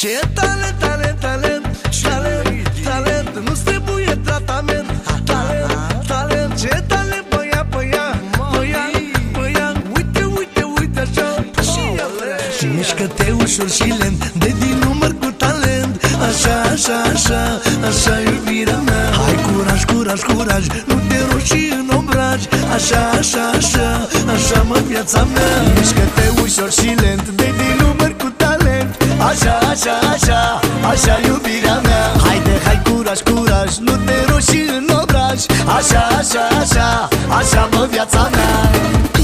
Ce talent, talent, talent, talent, talent Nu-ți trebuie tratament. Talent, talent, ce talent Băia, băia, băia, băia. Uite, uite, uite așa Și ele Și mișcă-te ușor și lent De din număr cu talent. Așa, așa, așa, așa iubirea mea. Hai curaj, curaj, curaj Nu te roși în obraj. Așa, așa, așa, așa mă viața mea. Mișcă-te ușor și lent De din număr cu talent Așa, așa, așa, așa iubirea mea. Haide, hai curaj, curaj Nu te roși în obraj. Așa, așa, așa, așa mă viața mea.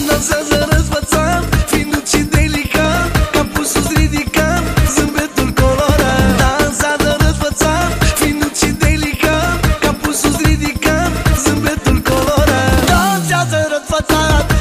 Dansează răzvățat Fiind delicat Ca pusul ridicat Zâmbetul colorat. Dansează răzvățat Fiind delicat Ca pusul ridicat Zâmbetul colorat. Dansează răzvățat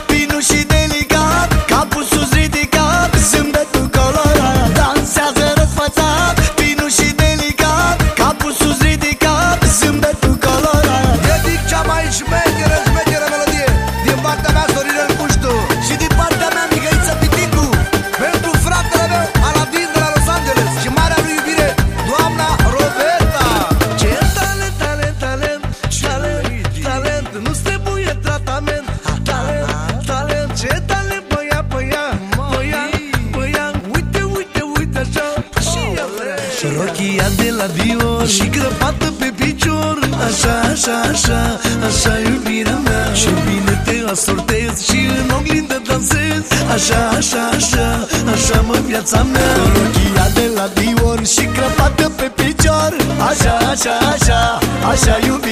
Nu-ți trebuie tratament. Talent, talent, ce talent Băia, băia, băia, băia. Uite, uite, uite așa. Și ele Rochia de la Dior Și crăpată pe picior. Așa, așa, așa, așa iubirea mea. Și bine te asortez Și în oglindă dansez. Așa, așa, așa, așa mă viața mea. Rochia de la Dior Și crăpată pe picior. Așa, așa, așa Așa iubirea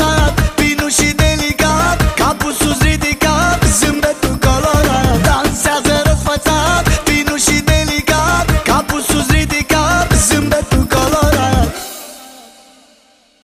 talk